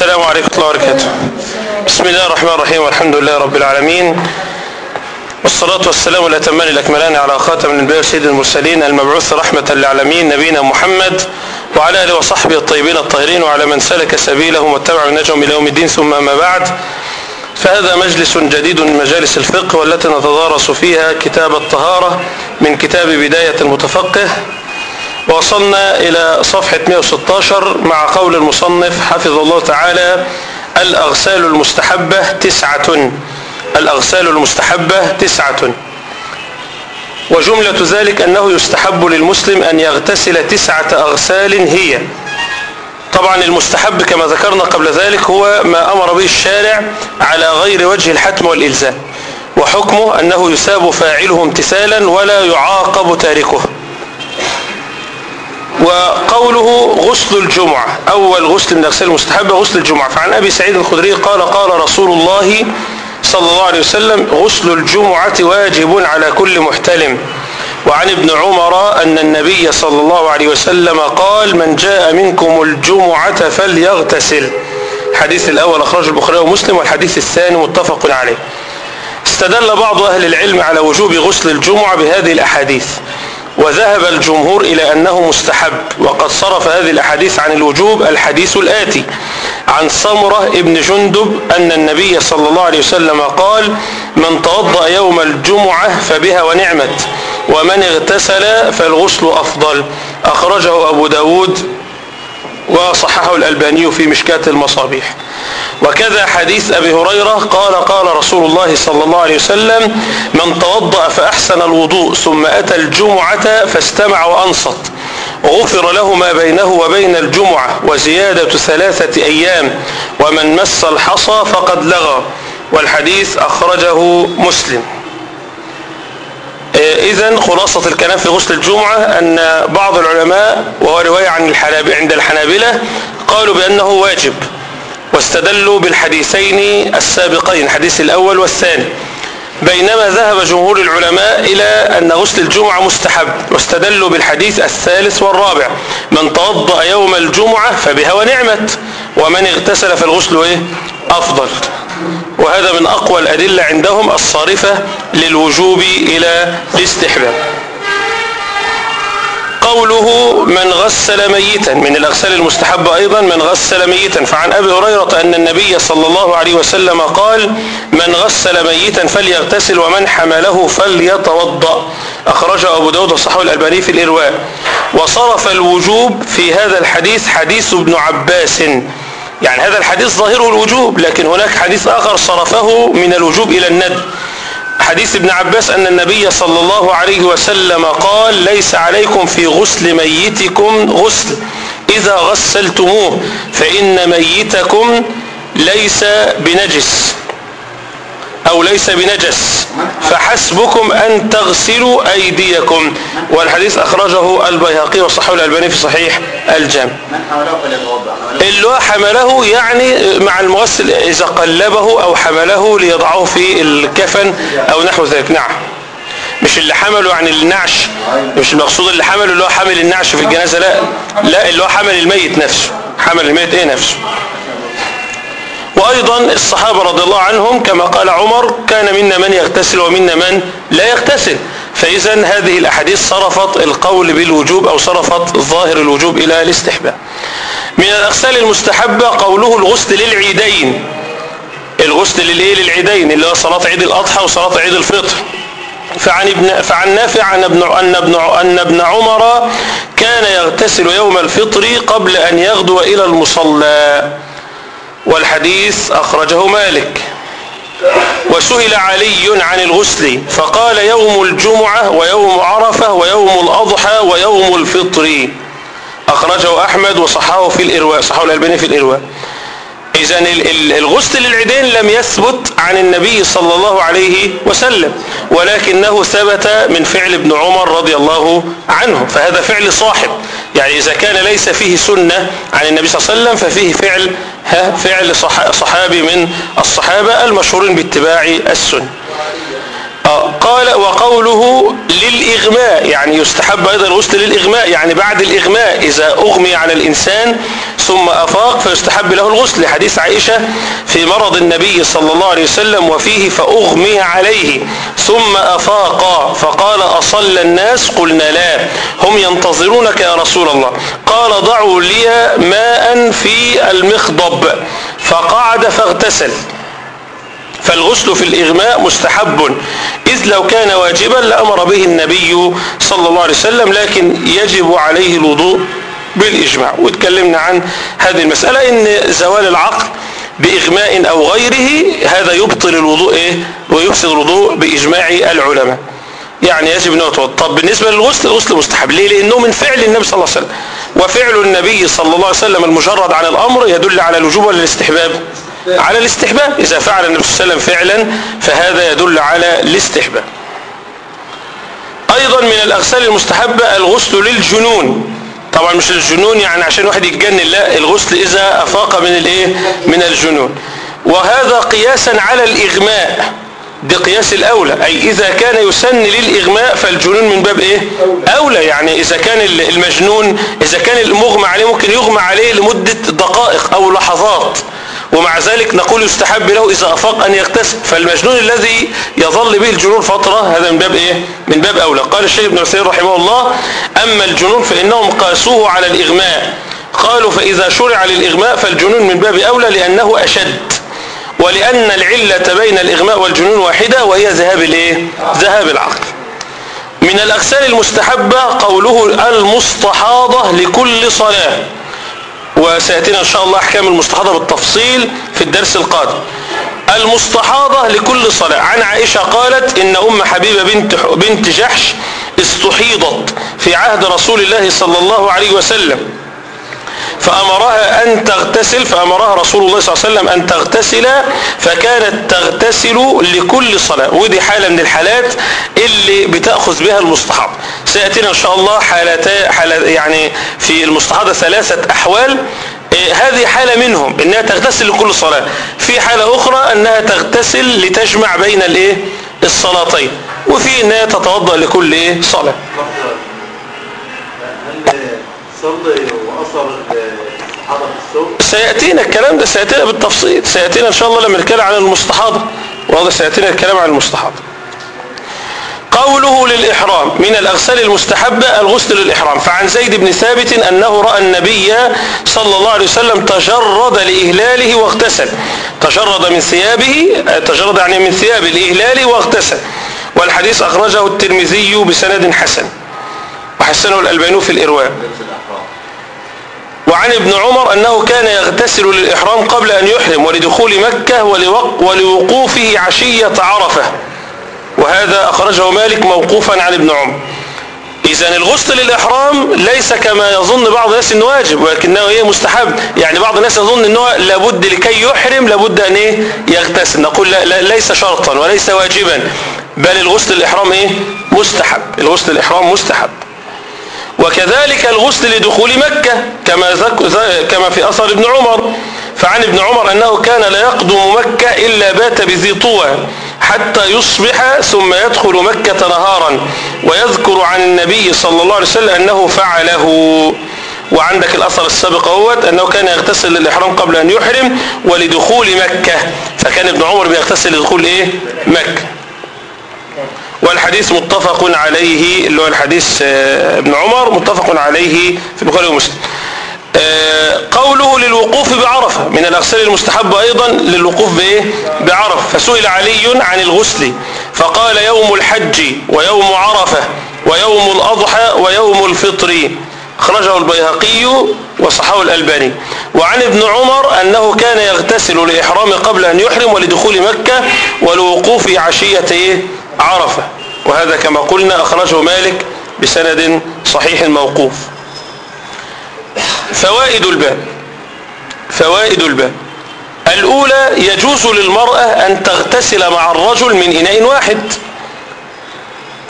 السلام عليكم ورحمة الله وبركاته. بسم الله الرحمن الرحيم والحمد لله رب العالمين. والصلاة والسلام الأتمان الأكملان على خاتم الأنبياء وسيد المرسلين المبعوث رحمة للعالمين نبينا محمد وعلى آله وصحبه الطيبين الطاهرين وعلى من سلك سبيلهم واتبع منهجهم إلى يوم الدين ثم أما بعد. فهذا مجلس جديد من مجالس الفقه والتي نتدارس فيها كتاب الطهارة من كتاب بداية المتفقه. وصلنا إلى صفحة 116 مع قول المصنف حفظ الله تعالى الأغسال المستحبة تسعة. الأغسال المستحبة تسعة. وجملة ذلك أنه يستحب للمسلم أن يغتسل تسعة أغسال هي. طبعا المستحب كما ذكرنا قبل ذلك هو ما أمر به الشارع على غير وجه الحتم والإلزام وحكمه أنه يساب فاعله امتثالا ولا يعاقب تاركه. وقوله غسل الجمعة. أول غسل من الأغسال المستحبة غسل الجمعة. فعن أبي سعيد الخدري قال قال رسول الله صلى الله عليه وسلم غسل الجمعة واجب على كل محتلم. وعن ابن عمر أن النبي صلى الله عليه وسلم قال من جاء منكم الجمعة فليغتسل. الحديث الأول أخرج البخاري ومسلم والحديث الثاني متفق عليه. استدل بعض أهل العلم على وجوب غسل الجمعة بهذه الأحاديث. وذهب الجمهور إلى أنه مستحب. وقد صرف هذه الأحاديث عن الوجوب الحديث الآتي. عن سمرة ابن جندب أن النبي صلى الله عليه وسلم قال من توضأ يوم الجمعة فبها ونعمت ومن اغتسل فالغسل أفضل. أخرجه أبو داود وصححه الألباني في مشكاة المصابيح. وكذا حديث أبي هريرة قال قال رسول الله صلى الله عليه وسلم من توضأ فأحسن الوضوء ثم أتى الجمعة فاستمع وأنصت. غفر له ما بينه وبين الجمعة وزيادة ثلاثة أيام. ومن مس الحصى فقد لغى. والحديث أخرجه مسلم. إذا خلاصة الكلام في غسل الجمعة أن بعض العلماء وهو رواية عن الحنابلة عند الحنابلة قالوا بأنه واجب واستدلوا بالحديثين السابقين الحديث الأول والثاني. بينما ذهب جمهور العلماء إلى أن غسل الجمعة مستحب واستدلوا بالحديث الثالث والرابع. من توضأ يوم الجمعة فبها ونعمت ومن اغتسل فالغسل إيه؟ أفضل. وهذا من أقوى الأدلة عندهم الصارفة للوجوب إلى الاستحباب. قوله من غسل ميتا من الأغسال المستحبة أيضا من غسل ميتا. فعن أبي هريرة أن النبي صلى الله عليه وسلم قال من غسل ميتا فليغتسل ومن حمله فليتوضأ. أخرجه أبو داود وصححه الألباني في الإرواء. وصرف الوجوب في هذا الحديث حديث ابن عباس. يعني هذا الحديث ظاهره الوجوب لكن هناك حديث آخر صرفه من الوجوب إلى الندب حديث ابن عباس أن النبي صلى الله عليه وسلم قال ليس عليكم في غسل ميتكم غسل. إذا غسلتموه فإن ميتكم ليس بنجس. أو ليس بنجس فحسبكم أن تغسلوا أيديكم. والحديث أخرجه البيهقي وصححه الألباني في صحيح الجامع. اللي هو حمله يعني مع المغسل إذا قلبه أو حمله ليضعه في الكفن أو نحو ذلك. نعم. مش اللي حمله عن النعش. مش المقصود اللي حمله اللي هو حمل النعش في الجنازة لا لا اللي هو حمل الميت نفسه. حمل الميت إيه نفسه؟ وأيضا الصحابة رضي الله عنهم كما قال عمر كان منا من يغتسل ومنا من لا يغتسل. فإذا هذه الأحاديث صرفت القول بالوجوب أو صرفت ظاهر الوجوب إلى الاستحباب. من الأغسال المستحبة قوله الغسل للعيدين. الغسل للإيه؟ للعيدين اللي هو صلاة عيد الأضحى وصلاة عيد الفطر. فعن ابن فعن نافع أن ابن أن ابن أن ابن عمر كان يغتسل يوم الفطر قبل أن يغدو إلى المصلى. والحديث أخرجه مالك. وسئل علي عن الغسل فقال يوم الجمعة ويوم عرفة ويوم الأضحى ويوم الفطر. أخرجه أحمد وصححه في الإرواء صححه الألباني في الإرواء. إذا الغسل للعيدين لم يثبت عن النبي صلى الله عليه وسلم ولكنه ثبت من فعل ابن عمر رضي الله عنه. فهذا فعل صاحب. يعني إذا كان ليس فيه سنة عن النبي صلى الله عليه وسلم ففيه فعل ها فعل صحابي من الصحابة المشهورين باتباع السنة. قال وقوله للإغماء يعني يستحب أيضا الغسل للإغماء يعني بعد الإغماء إذا أغمي على الإنسان ثم أفاق فيستحب له الغسل. حديث عائشة في مرض النبي صلى الله عليه وسلم وفيه فأغمي عليه ثم أفاق فقال أصل الناس؟ قلنا لا هم ينتظرونك يا رسول الله. قال ضعوا لي ماء في المخضب فقعد فاغتسل. فالغسل في الإغماء مستحب. إذ لو كان واجبا لأمر به النبي صلى الله عليه وسلم لكن يجب عليه الوضوء بالإجماع. واتكلمنا عن هذه المسألة إن زوال العقل بإغماء أو غيره هذا يبطل الوضوء إيه؟ ويفسد الوضوء بإجماع العلماء. يعني يجب أنه يتوضا طب بالنسبة للغسل الغسل مستحب. ليه؟ لأنه من فعل النبي صلى الله عليه وسلم. وفعل النبي صلى الله عليه وسلم المجرد عن الأمر يدل على الوجوب ولا الاستحباب على الاستحباب. إذا فعل النبي صلى الله عليه وسلم فعلا فهذا يدل على الاستحباب. أيضا من الأغسال المستحبة الغسل للجنون. طبعا مش الجنون يعني عشان واحد يتجنن لا الغسل إذا أفاق من الإيه؟ من الجنون. وهذا قياسا على الإغماء. دي قياس الأولى. أي إذا كان يسن للإغماء فالجنون من باب إيه؟ أولى. يعني إذا كان المجنون إذا كان المغمى عليه ممكن يغمى عليه لمدة دقائق أو لحظات. ومع ذلك نقول يستحب له إذا أفاق أن يغتسل. فالمجنون الذي يظل به الجنون فترة هذا من باب إيه؟ من باب أولى. قال الشيخ ابن عثيمين رحمه الله أما الجنون فإنهم قاسوه على الإغماء. قالوا فإذا شرع للإغماء فالجنون من باب أولى لأنه أشد ولأن العلة بين الإغماء والجنون واحدة وهي ذهاب الإيه؟ ذهاب العقل. من الأغسال المستحبة قوله المستحاضة لكل صلاة. وسيأتينا إن شاء الله أحكام المستحاضة بالتفصيل في الدرس القادم. المستحاضة لكل صلاة. عن عائشة قالت إن أم حبيبة بنت, بنت جحش استحيضت في عهد رسول الله صلى الله عليه وسلم. فأمرها أن تغتسل فأمرها رسول الله صلى الله عليه وسلم أن تغتسل فكانت تغتسل لكل صلاة. ودي حالة من الحالات اللي بتأخذ بها المستحاضة سيأتينا إن شاء الله حالتا حالة يعني في المستحاضة ثلاثة أحوال. إيه هذه حالة منهم إنها تغتسل لكل صلاة. في حالة أخرى أنها تغتسل لتجمع بين الإيه؟ الصلاتين. وفي إنها تتوضأ لكل إيه؟ صلاة. في سيأتينا الكلام ده سيأتينا بالتفصيل سيأتينا إن شاء الله لما نتكلم عن المستحاضة واضح سيأتينا الكلام عن المستحاضة قوله للإحرام من الأغسال المستحبة الغسل للإحرام. فعن زيد بن ثابت أنه رأى النبي صلى الله عليه وسلم تجرد لإهلاله واغتسل. تجرد من ثيابه تجرد يعني من ثياب الإهلال واغتسل. والحديث أخرجه الترمذي بسند حسن. وحسنه الألباني في الإرواء. الاحرام وعن ابن عمر أنه كان يغتسل للإحرام قبل أن يحرم ولدخول مكة ولوق- ولوقوفه عشية عرفة. وهذا أخرجه مالك موقوفا عن ابن عمر. إذا الغسل للإحرام ليس كما يظن بعض الناس أنه واجب ولكنه إيه مستحب. يعني بعض الناس يظن أنه لابد لكي يحرم لابد أن إيه يغتسل. نقول لا لا ليس شرطا وليس واجبا. بل الغسل للإحرام إيه مستحب. الغسل للإحرام مستحب. وكذلك الغسل لدخول مكة كما, كما في أثر ابن عمر. فعن ابن عمر أنه كان لا يقدم مكة إلا بات بذي طوى حتى يصبح ثم يدخل مكة نهارا. ويذكر عن النبي صلى الله عليه وسلم أنه فعله. وعندك الأثر السابق أهوت أنه كان يغتسل للإحرام قبل أن يحرم ولدخول مكة. فكان ابن عمر بيغتسل لدخول إيه؟ مكة. والحديث متفق عليه اللي هو الحديث آه، ابن عمر متفق عليه في البخاري ومسلم آه، قوله للوقوف بعرفة من الأغسال المستحبة أيضا للوقوف بإيه؟ بعرفة فسئل علي عن الغسل فقال يوم الحج ويوم عرفة ويوم الأضحى ويوم الفطر أخرجه البيهقي وصححه الألباني وعن ابن عمر أنه كان يغتسل لإحرام قبل أن يحرم ولدخول مكة ولوقوف عشية إيه؟ عرفة. وهذا كما قلنا أخرجه مالك بسند صحيح موقوف. فوائد الباب. فوائد الباب. الأولى يجوز للمرأة أن تغتسل مع الرجل من إناء واحد.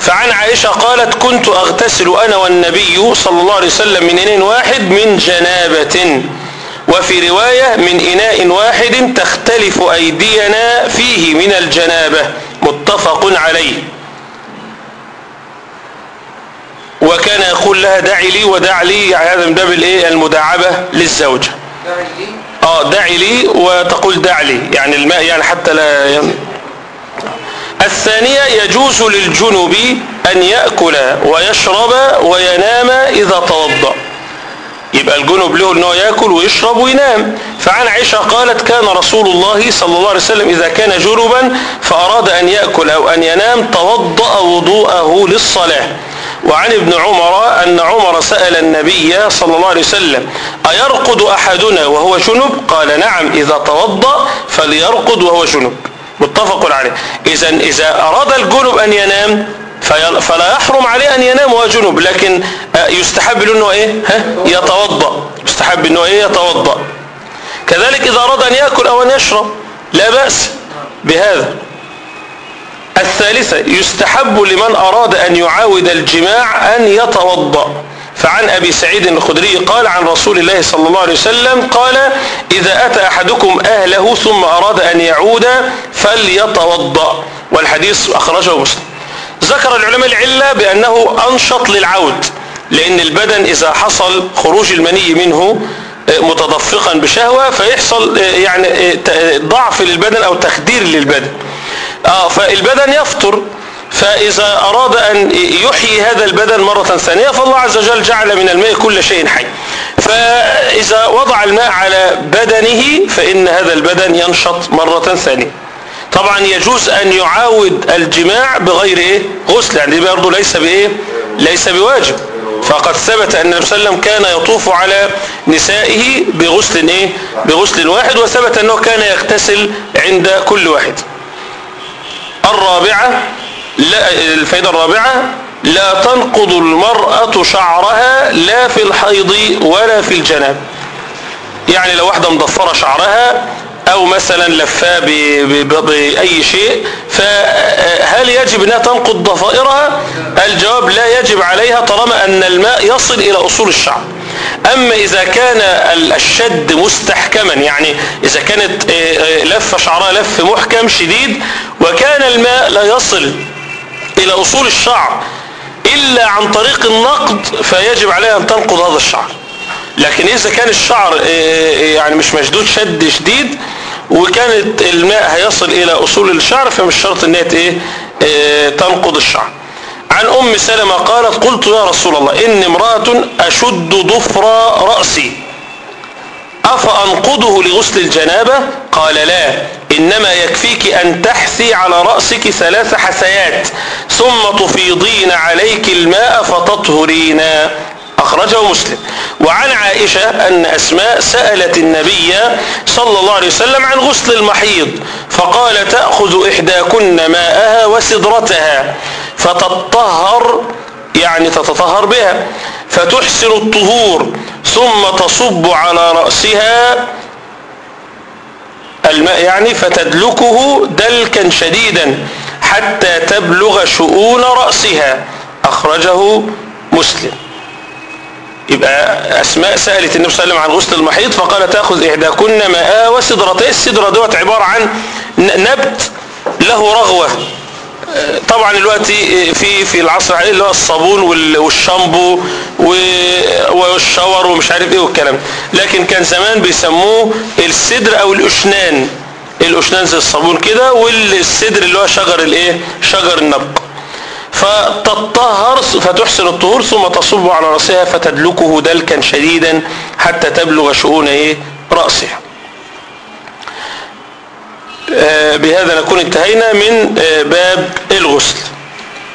فعن عائشة قالت كنت أغتسل أنا والنبي صلى الله عليه وسلم من إناء واحد من جنابة. وفي رواية من إناء واحد تختلف أيدينا فيه من الجنابة. متفق عليه. وكان يقول لها دعي لي ودع لي يعني هذا من باب الإيه؟ المداعبة للزوجة آه دعي لي وتقول دع لي يعني الماء يعني حتى لا يعني الثانية يجوز للجنب أن يأكل ويشرب وينام إذا توضأ. يبقى الجنب له أنه يأكل ويشرب وينام. فعن عائشة قالت كان رسول الله صلى الله عليه وسلم إذا كان جنبا فأراد أن يأكل أو أن ينام توضأ وضوءه للصلاة. وعن ابن عمر أن عمر سأل النبي صلى الله عليه وسلم أيرقد أحدنا وهو جنب قال نعم إذا توضأ فليرقد وهو جنب متفق عليه. إذا إذا أراد الجنب أن ينام فلا يحرم عليه أن ينام وهو جنب لكن آه، يستحب له أنه إيه؟ ها؟ يتوضأ. يستحب أنه إيه؟ يتوضأ. كذلك إذا أراد أن يأكل أو أن يشرب لا بأس بهذا. الثالثة يستحب لمن أراد أن يعاود الجماع أن يتوضأ. فعن أبي سعيد الخدري قال عن رسول الله صلى الله عليه وسلم قال إذا أتى أحدكم أهله ثم أراد أن يعود فليتوضأ. والحديث أخرجه مسلم. ذكر العلماء العلة بأنه أنشط للعود لأن البدن إذا حصل خروج المني منه متدفقا بشهوة فيحصل يعني ضعف للبدن أو تخدير للبدن. آه فالبدن يفطر فإذا أراد أن يحيي هذا البدن مرة ثانية فالله عز وجل جعل من الماء كل شيء حي. فإذا وضع الماء على بدنه فإن هذا البدن ينشط مرة ثانية. طبعا يجوز أن يعاود الجماع بغير إيه؟ غسل يعني دي برضه ليس بإيه ليس بواجب فقد ثبت أن النبي صلى الله عليه وسلم كان يطوف على نسائه بغسل إيه؟ بغسل واحد وثبت أنه كان يغتسل عند كل واحد الرابعة لا الفائدة الرابعة لا تنقض المرأة شعرها لا في الحيض ولا في الجناب يعني لو واحدة مضفرة شعرها أو مثلا لفاه بأي شيء فهل يجب انها تنقض ضفائرها؟ الجواب لا يجب عليها طالما أن الماء يصل إلى أصول الشعر أما إذا كان ال- الشد مستحكما يعني إذا كانت آه، آه، لفه شعرها لف محكم شديد وكان الماء لا يصل إلى أصول الشعر إلا عن طريق النقد فيجب عليها أن تنقض هذا الشعر. لكن إذا كان الشعر آه، يعني مش مشدود شد شديد وكانت الماء هيصل إلى أصول الشعر فمش شرط إن هي إيه آه، تنقض الشعر. عن أم سلمة قالت قلت يا رسول الله إني امرأة أشد ضفر رأسي. أفأنقضه لغسل الجنابة؟ قال لا إنما يكفيك أن تحثي على رأسك ثلاث حثيات ثم تفيضين عليك الماء فتطهرين. أخرجه مسلم. وعن عائشة أن أسماء سألت النبي صلى الله عليه وسلم عن غسل المحيض فقال تأخذ إحداكن ماءها وسدرتها فتطهر يعني تتطهر بها فتحسن الطهور ثم تصب على رأسها الماء يعني فتدلكه دلكا شديدا حتى تبلغ شؤون رأسها. أخرجه مسلم. يبقى أسماء سألت النبي صلى الله عليه وسلم عن غسل المحيط فقال تأخذ إحداكن ماء وسدرتين السدرة دوت عبارة عن نبت له رغوة. طبعا دلوقتي في في العصر اللي هو الصابون وال- والشامبو والشاور ومش عارف إيه والكلام لكن كان زمان بيسموه السدر أو الأشنان. الأشنان زي الصابون كده والسدر اللي هو شجر الإيه؟ شجر النبق. فتطهر فتحسن الطهور ثم تصب على رأسها فتدلكه دلكا شديدا حتى تبلغ شؤون إيه؟ رأسها. آه، بهذا نكون انتهينا من آه، باب الغسل.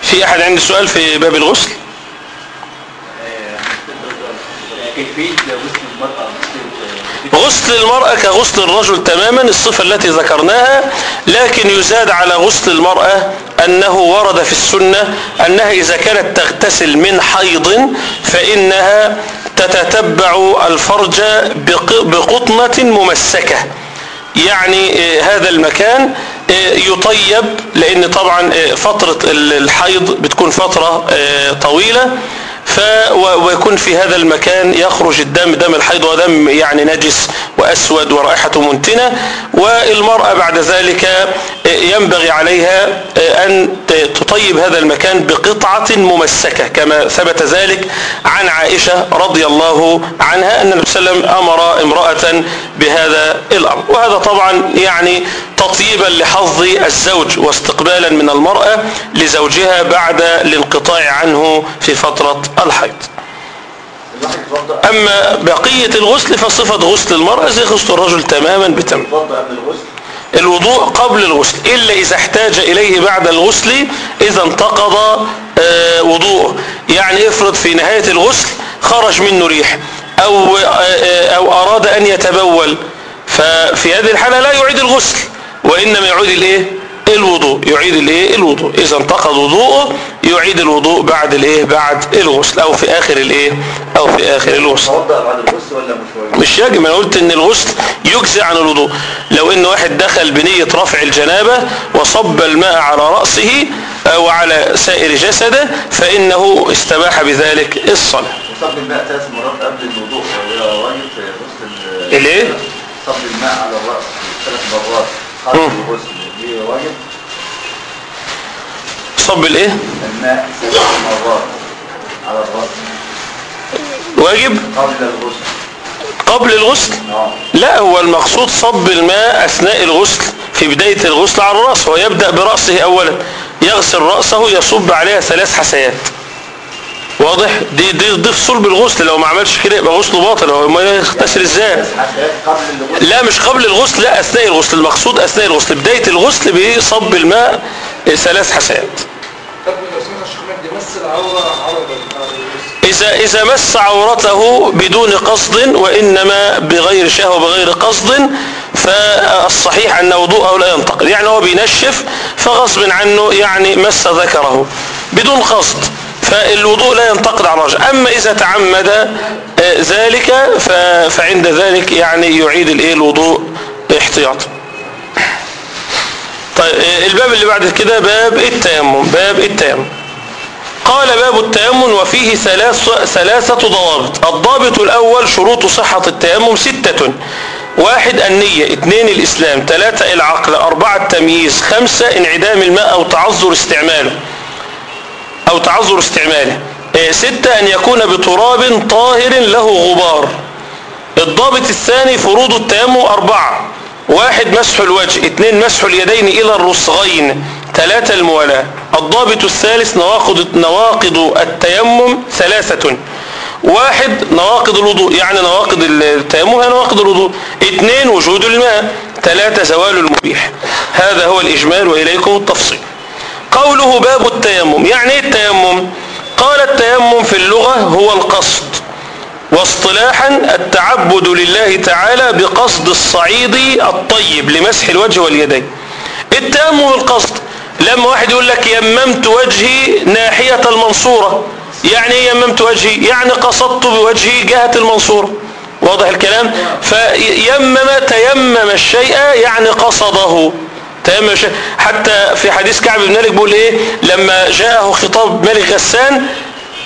في أحد عنده سؤال في باب الغسل؟ كيفية غسل المرأة غسل المرأة كغسل الرجل تماما الصفة التي ذكرناها لكن يزاد على غسل المرأة أنه ورد في السنة أنها إذا كانت تغتسل من حيض فإنها تتتبع الفرج بق- بقطنة ممسكة. يعني آه، هذا المكان آه، يطيب لأن طبعا آه، فترة ال- الحيض بتكون فترة طويلة. ف ويكون في هذا المكان يخرج الدم دم الحيض ودم يعني نجس وأسود ورائحته منتنة والمرأة بعد ذلك ينبغي عليها أن تطيب هذا المكان بقطعة ممسكة كما ثبت ذلك عن عائشة رضي الله عنها أن النبي صلى الله عليه وسلم أمر امرأة بهذا الأمر. وهذا طبعا يعني تطيبا لحظ الزوج واستقبالا من المرأة لزوجها بعد الانقطاع عنه في فترة الحيض. أما بقية الغسل فصفة غسل المرأة زي غسل الرجل تماما الغسل الوضوء قبل الغسل إلا إذا احتاج إليه بعد الغسل إذا انتقض آه، وضوءه. يعني افرض في نهاية الغسل خرج منه ريح أو, آه، آه، أو أراد أن يتبول ففي هذه الحالة لا يعيد الغسل وإنما يعيد الإيه؟ الوضوء يعيد الايه؟ الوضوء. إذا انتقض وضوءه يعيد الوضوء بعد الايه؟ بعد الغسل أو في آخر الايه؟ أو في آخر الغسل. يتوضا بعد الغسل ولا مش يجب. أنا قلت إن الغسل يجزي عن الوضوء. لو إن واحد دخل بنية رفع الجنابة وصب الماء على رأسه أو على سائر جسده فإنه استباح بذلك الصلاة. وصب الماء ثلاث مرات قبل الوضوء. الإيه؟ صب الماء على الرأس ثلاث مرات قبل. الغسل. دي واجب. صب الايه الماء ثلاث مرات على الرأس. واجب؟ قبل الغسل. قبل الغسل؟ آه. لا هو المقصود صب الماء أثناء الغسل في بداية الغسل على الرأس هو يبدأ برأسه اولا. يغسل رأسه يصب عليها ثلاث حسيات. واضح؟ دي دي دي صلب الغسل لو ما عملش كده يبقى غسله باطل. هو ما يغتسل إزاي؟ لا مش قبل الغسل لا أثناء الغسل. المقصود أثناء الغسل. بداية الغسل بصب الماء ثلاث الغسل إذا, إذا مس عورته بدون قصد وإنما بغير شهوة بغير قصد فالصحيح أن وضوءه لا ينتقل. يعني هو بينشف فغصب عنه يعني مس ذكره بدون قصد. فالوضوء لا ينتقد على الرجل أما إذا تعمد آه، ذلك فعند ذلك يعني يعيد الإيه؟ الوضوء احتياطا طيب آه، الباب اللي بعد كده باب التيمم باب التيمم. قال باب التيمم وفيه ثلاث ثلاثة ضوابط. الضابط الأول شروط صحة التيمم ستة. واحد النية اثنين الإسلام ثلاثة العقل أربعة التمييز خمسة انعدام الماء أو تعذر استعماله. أو تعذر استعماله. إيه، ستة أن يكون بتراب طاهر له غبار. الضابط الثاني فروض التيمم أربعة. واحد مسح الوجه. اثنين مسح اليدين إلى الرسغين. ثلاثة الموالاة. الضابط الثالث نواقض, نواقض التيمم ثلاثة. واحد نواقض الوضوء. يعني نواقض التيمم هي نواقض الوضوء. اثنين وجود الماء. ثلاثة زوال المبيح. هذا هو الإجمال وإليكم التفصيل. قوله باب التيمم. يعني إيه التيمم؟ قال التيمم في اللغة هو القصد. واصطلاحا التعبد لله تعالى بقصد الصعيد الطيب لمسح الوجه واليدين. التيمم القصد لما واحد يقول لك يممت وجهي ناحية المنصورة. يعني إيه يممت وجهي؟ يعني قصدت بوجهي جهة المنصورة. واضح الكلام؟ فيمم تيمم الشيء يعني قصده. تيمم الشيء حتى في حديث كعب بن مالك بيقول إيه؟ لما جاءه خطاب ملك غسان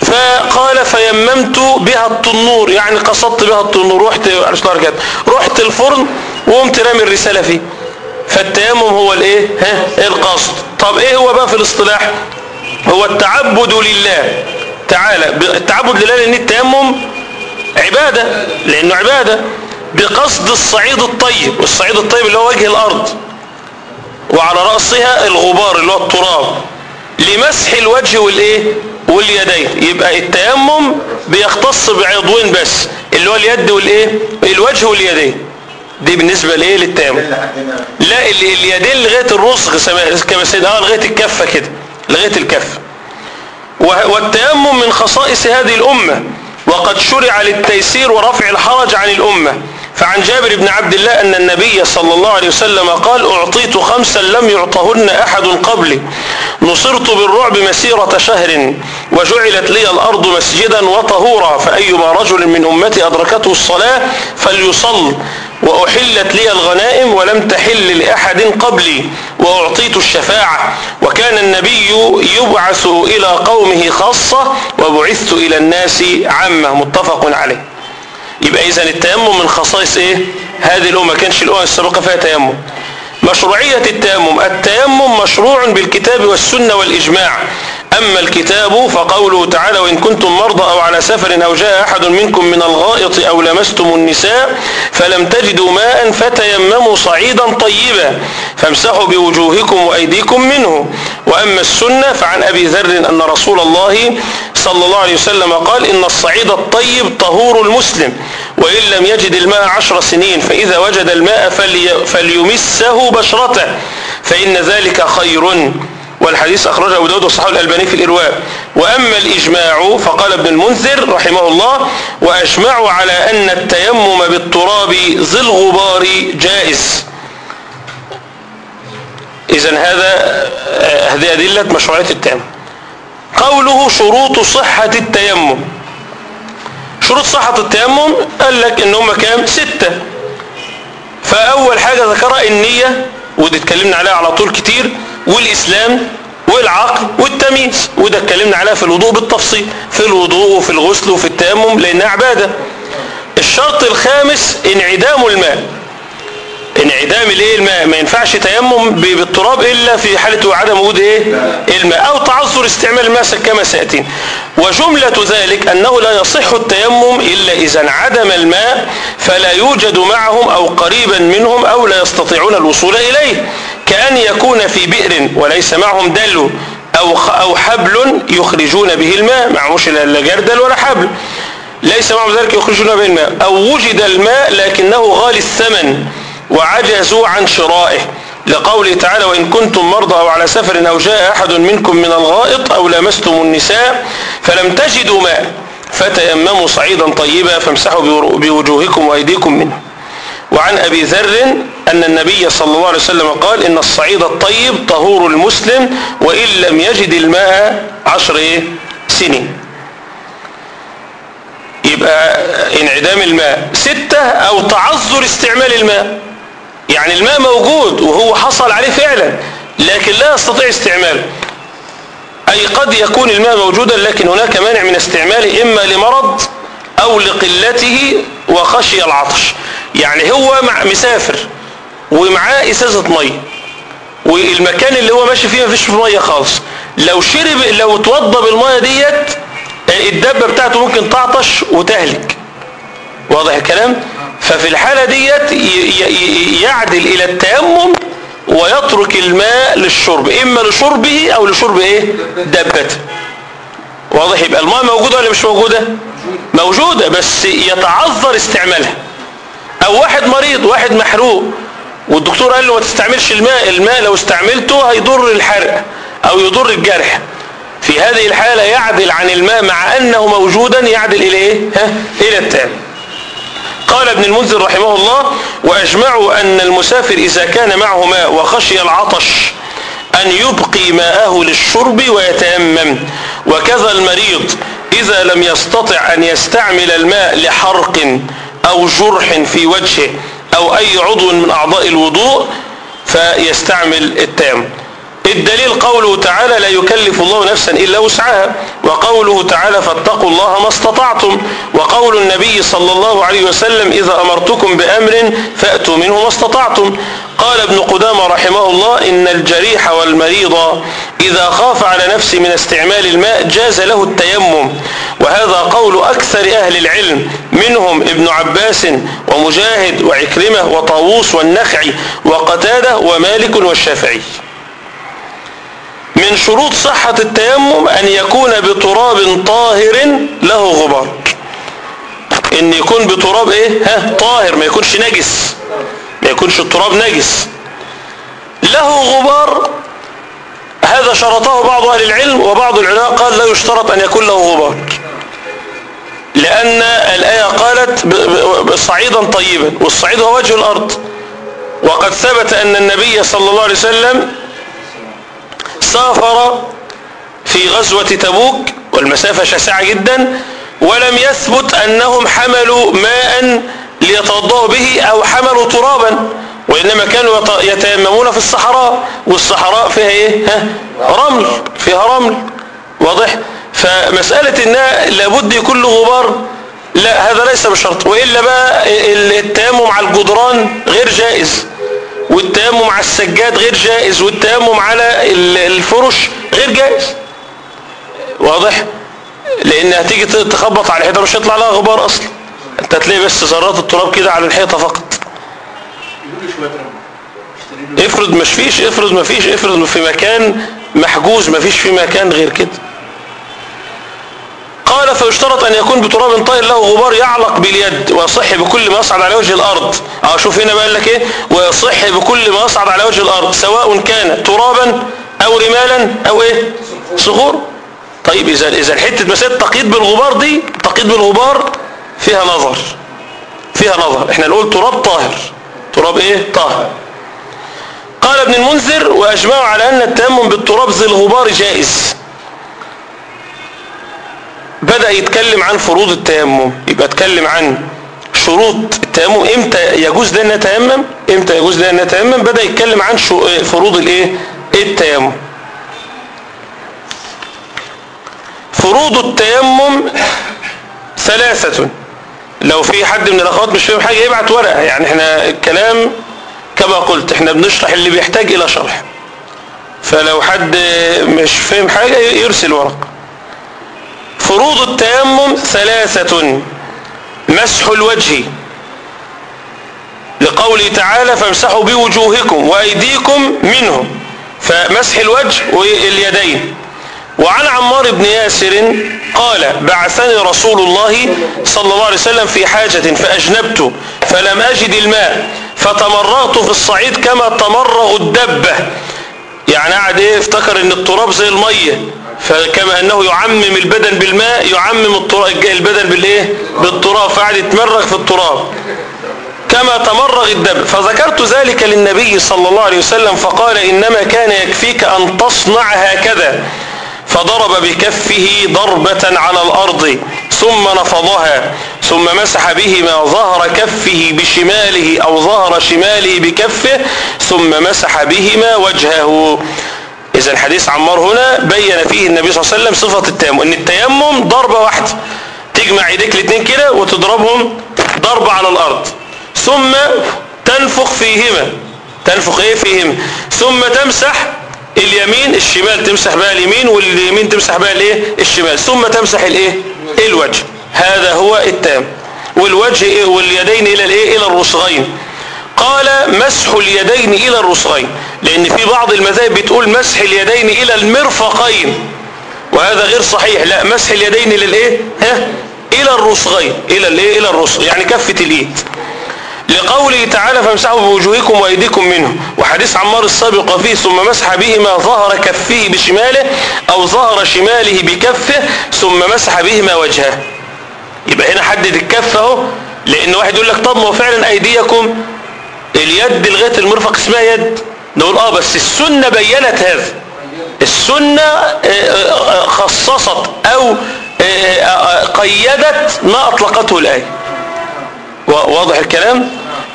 فقال فيممت بها التنور يعني قصدت بها التنور. رحت رحت الفرن وقمت رامي الرسالة فيه. فالتيمم هو الإيه؟ ها؟ القصد؟ طب إيه هو بقى في الاصطلاح؟ هو التعبد لله. تعالى التعبد لله لأن التيمم عبادة لأنه عبادة. بقصد الصعيد الطيب والصعيد الطيب اللي هو وجه الأرض. وعلى رأسها الغبار اللي هو التراب لمسح الوجه والإيه؟ واليدين. يبقى التيمم بيختص بعضوين بس اللي هو اليد والإيه؟ الوجه واليدين. دي بالنسبة لإيه؟ للتيمم. لا ال- اليدين لغاية الرسغ كما سيدنا آه لغاية الكفة كده لغاية الكفة. والتيمم من خصائص هذه الأمة. وقد شرع للتيسير ورفع الحرج عن الأمة. فعن جابر بن عبد الله أن النبي صلى الله عليه وسلم قال أعطيت خمسا لم يعطهن أحد قبلي. نصرت بالرعب مسيرة شهر وجعلت لي الأرض مسجدا وطهورا فأيما رجل من أمتي أدركته الصلاة فليصل وأحلت لي الغنائم ولم تحل لأحد قبلي وأعطيت الشفاعة. وكان النبي يبعث إلى قومه خاصة وبعثت إلى الناس عامة. متفق عليه. يبقى إذا التيمم من خصائص إيه؟ هذه الأمة. كانش الأمة السابقة فيها تيمم. مشروعية التيمم. التيمم مشروع بالكتاب والسنة والإجماع. أما الكتاب فقوله تعالى وإن كنتم مرضى أو على سفر أو جاء أحد منكم من الغائط أو لمستم النساء فلم تجدوا ماء فتيمموا صعيدا طيبا فامسحوا بوجوهكم وأيديكم منه. وأما السنة فعن أبي ذر أن رسول الله صلى الله عليه وسلم قال إن الصعيد الطيب طهور المسلم وإن لم يجد الماء عشر سنين فإذا وجد الماء فلي فليمسه بشرته فإن ذلك خير. والحديث أخرجه أبو داود وصححه الألباني في الإرواء. وأما الإجماع فقال ابن المنذر رحمه الله وأجمعوا على أن التيمم بالتراب ذي الغبار جائز. إذا هذا هذه أدلة مشروعية التيمم. قوله شروط صحة التيمم. شروط صحة التيمم قال لك ان هم كام ستة. فأول حاجة ذكرها النية ودي اتكلمنا عليها على طول كتير. والإسلام والعقل والتمييز. وده اتكلمنا عليها في الوضوء بالتفصيل في الوضوء وفي الغسل وفي التيمم لأنها عبادة. الشرط الخامس انعدام الماء. انعدام الإيه؟ الماء. ما ينفعش تيمم بالتراب إلا في حالة عدم وجود إيه؟ الماء. أو تعذر استعمال الماء كما سياتين وجملة ذلك أنه لا يصح التيمم إلا إذا انعدم الماء فلا يوجد معهم أو قريبا منهم أو لا يستطيعون الوصول إليه. كأن يكون في بئر وليس معهم دلو أو أو حبل يخرجون به الماء معهوش لا جردل ولا حبل. ليس معهم ذلك يخرجون به الماء. أو وجد الماء لكنه غالي الثمن وعجزوا عن شرائه. لقوله تعالى وإن كنتم مرضى أو على سفر أو جاء أحد منكم من الغائط أو لمستم النساء فلم تجدوا ماء فتيمموا صعيدا طيبا فامسحوا بوجوهكم وأيديكم منه. وعن أبي ذر أن النبي صلى الله عليه وسلم قال إن الصعيد الطيب طهور المسلم وإن لم يجد الماء عشر سنين. يبقى انعدام الماء ستة أو تعذر استعمال الماء. يعني الماء موجود وهو حصل عليه فعلا لكن لا يستطيع استعماله أي قد يكون الماء موجودا لكن هناك مانع من استعماله إما لمرض أو لقلته وخشي العطش. يعني هو مسافر ومعاه إسازة مية والمكان اللي هو ماشي فيه مفيش مية خالص. لو شرب لو توضى بالمية ديت الدبة بتاعته ممكن تعطش وتهلك. واضح الكلام؟ ففي الحالة ديت يعدل إلى التيمم ويترك الماء للشرب إما لشربه أو لشرب إيه؟ دبته. واضح؟ يبقى الماء موجودة ولا مش موجودة؟ موجودة بس يتعذر استعمالها. أو واحد مريض واحد محروق والدكتور قال له ما تستعملش الماء الماء لو استعملته هيضر الحرق أو يضر الجرح في هذه الحالة يعدل عن الماء مع أنه موجودا يعدل إلى إيه؟ ها؟ إلى التام قال ابن المنذر رحمه الله وأجمعوا أن المسافر إذا كان معه ماء وخشي العطش أن يبقي ماءه للشرب ويتيمم وكذا المريض إذا لم يستطع أن يستعمل الماء لحرق أو جرح في وجهه أو أي عضو من أعضاء الوضوء فيستعمل التيمم الدليل قوله تعالى لا يكلف الله نفسا إلا وسعها وقوله تعالى فاتقوا الله ما استطعتم وقول النبي صلى الله عليه وسلم إذا أمرتكم بأمر فأتوا منه ما استطعتم. قال ابن قدامة رحمه الله إن الجريح والمريض إذا خاف على نفسه من استعمال الماء جاز له التيمم. وهذا قول أكثر أهل العلم منهم ابن عباس ومجاهد وعكرمة وطاووس والنخعي وقتادة ومالك والشافعي. من شروط صحة التيمم أن يكون بتراب طاهر له غبار. إن يكون بتراب إيه؟ ها طاهر ما يكونش نجس. ما يكونش التراب نجس. له غبار هذا شرطه بعض أهل العلم وبعض العلماء قال لا يشترط أن يكون له غبار. لأن الآية قالت صعيدا طيبا والصعيد هو وجه الأرض. وقد ثبت أن النبي صلى الله عليه وسلم سافر في غزوة تبوك والمسافة شاسعة جدا ولم يثبت أنهم حملوا ماء ليتوضأوا به أو حملوا ترابا وإنما كانوا يت- يتيممون في الصحراء والصحراء فيها إيه ها؟ رمل فيها رمل واضح فمسألة إنها لابد يكون له غبار لا هذا ليس بشرط وإلا بقى ال- التيمم على الجدران غير جائز والتيمم على السجاد غير جائز والتيمم على الفرش غير جائز واضح؟ لأن هتيجي تخبط على الحيطة مش هيطلع لها غبار أصلا. أنت هتلاقي بس ذرات التراب كده على الحيطة فقط. افرض مش فيش افرض ما فيش افرض في مكان محجوز ما فيش في مكان غير كده. قال فيشترط أن يكون بتراب طائر له غبار يعلق باليد ويصح بكل ما يصعد على وجه الأرض. أه شوف هنا بقى لك إيه؟ ويصح بكل ما يصعد على وجه الأرض سواء كان ترابا أو رمالا أو إيه؟ صخور. طيب إذا إذا حتة مسألة تقييد بالغبار دي تقييد بالغبار فيها نظر فيها نظر. إحنا نقول تراب طاهر. تراب إيه؟ طاهر. قال ابن المنذر وأجمعوا على أن التيمم بالتراب ذي الغبار جائز. بدأ يتكلم عن فروض التيمم. يبقى اتكلم عن شروط التيمم. إمتى يجوز لنا نتيمم؟ إمتى يجوز لنا نتيمم؟ بدأ يتكلم عن فروض الإيه؟ التيمم. فروض التيمم ثلاثة. لو في حد من الأخوات مش فاهم حاجة يبعت ورقة. يعني إحنا الكلام كما قلت إحنا بنشرح اللي بيحتاج إلى شرح. فلو حد مش فاهم حاجة يرسل ورقة. فروض التيمم ثلاثة. مسح الوجه. لقوله تعالى فامسحوا بوجوهكم وأيديكم منه فمسح الوجه واليدين. وعن عمار بن ياسر قال بعثني رسول الله صلى الله عليه وسلم في حاجة فأجنبت فلم أجد الماء فتمرغت في الصعيد كما تمرغ الدبة. يعني قعد إيه افتكر إن التراب زي المية فكما أنه يعمم البدن بالماء يعمم البدن بالإيه؟ بالتراب فقعد يتمرغ في التراب. كما تمرغ الدم فذكرت ذلك للنبي صلى الله عليه وسلم فقال إنما كان يكفيك أن تصنع هكذا. فضرب بكفه ضربة على الأرض ثم نفضها ثم مسح بهما ظهر كفه بشماله أو ظهر شماله بكفه ثم مسح بهما وجهه. إذا الحديث عمار هنا بين فيه النبي صلى الله عليه وسلم صفة التيمم إن التيمم ضربة واحدة تجمع إيديك الاثنين كده وتضربهم ضربة على الأرض. ثم تنفخ فيهما. تنفخ إيه فيهما؟ ثم تمسح اليمين الشمال تمسح بها اليمين واليمين تمسح بها الإيه؟ الشمال. ثم تمسح الإيه؟ الوجه. هذا هو التام. والوجه إيه؟ واليدين إلى الإيه؟ إلى الرسغين. قال مسح اليدين إلى الرسغين. لأن في بعض المذاهب بتقول مسح اليدين إلى المرفقين. وهذا غير صحيح. لا مسح اليدين إلى الإيه؟ ها؟ إلى الرسغين. إلى الإيه؟ إلى الرسغ يعني كفة الإيد. لقوله تعالى فامسحوا بوجوهكم وأيديكم منه. وحديث عمار السابق فيه ثم مسح بهما ظهر كفه بشماله أو ظهر شماله بكفه ثم مسح بهما وجهه. يبقى هنا حدد الكف أهو لأن واحد يقول لك طب ما هو فعلا أيديكم؟ اليد لغاية المرفق اسمها يد. نقول آه بس السنة بينت هذا. السنة آه، آه، خصصت آه، آه، قيدت ما أطلقته الآية. وا- واضح الكلام؟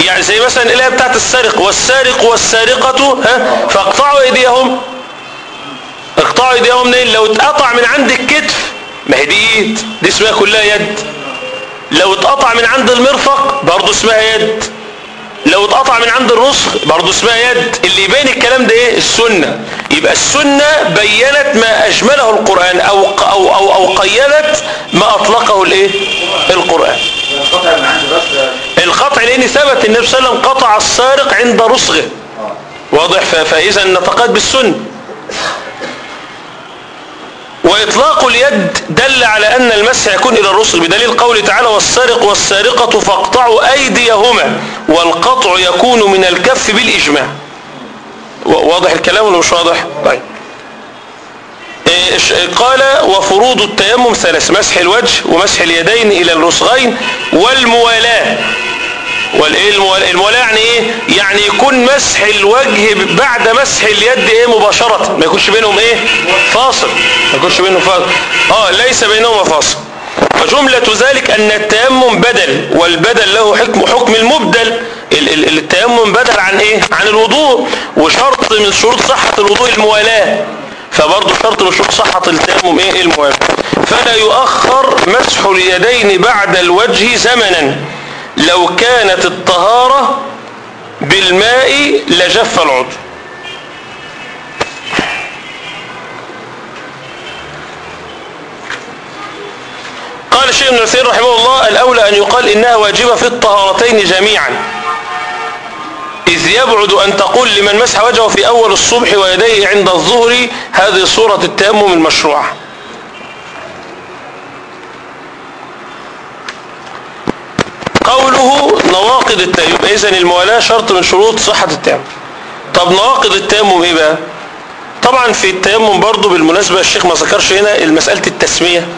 يعني زي مثلا الايه بتاعت السارق والسارق والسارقة ها؟ فاقطعوا أيديهم. اقطعوا أيديهم منين؟ لو اتقطع من عند الكتف. ما هي دي إيد. دي اسمها كلها يد. لو اتقطع من عند المرفق برضه اسمها يد. لو اتقطع من عند الرسغ برضه اسمها يد. اللي يبين الكلام ده إيه؟ السنة. يبقى السنة بينت ما أجمله القرآن أو أو أو, أو قيدت ما أطلقه الإيه؟ القرآن. القطع لأن ثبت النبي صلى الله عليه وسلم قطع السارق عند رسغه. واضح؟ فإذا نتقاد بالسنة وإطلاق اليد دل على أن المسح يكون إلى الرسل بدليل قوله تعالى والسارق والسارقة فاقطعوا أيديهما والقطع يكون من الكف بالإجماع. و- واضح الكلام ولا مش واضح؟ طيب. قال وفروض التيمم ثلاث مسح الوجه ومسح اليدين إلى الرسغين والموالاة. الموالاه يعني إيه؟ يعني يكون مسح الوجه بعد مسح اليد إيه؟ مباشرة. ما يكونش بينهم إيه؟ فاصل. ما يكونش بينهم فاصل. آه ليس بينهما فاصل. وجملة ذلك أن التيمم بدل والبدل له حكم حكم المبدل. ال- ال- التيمم بدل عن إيه؟ عن الوضوء وشرط من شروط صحة الوضوء الموالاة. فبرضه شرط من شروط صحة التيمم إيه؟ الموالاة. فلا يؤخر مسح اليدين بعد الوجه زمنا. لو كانت الطهارة بالماء لجف العضو. قال الشيخ ابن عثيمين رحمه الله الأولى أن يقال إنها واجبة في الطهارتين جميعا. إذ يبعد أن تقول لمن مسح وجهه في أول الصبح ويديه عند الظهر هذه صورة التيمم المشروعة. قوله نواقض التيمم. إذن الموالاة شرط من شروط صحة التيمم. طب نواقض التيمم إيه بقى؟ طبعا في التيمم برضو بالمناسبة الشيخ ما ذكرش هنا مسألة التسمية.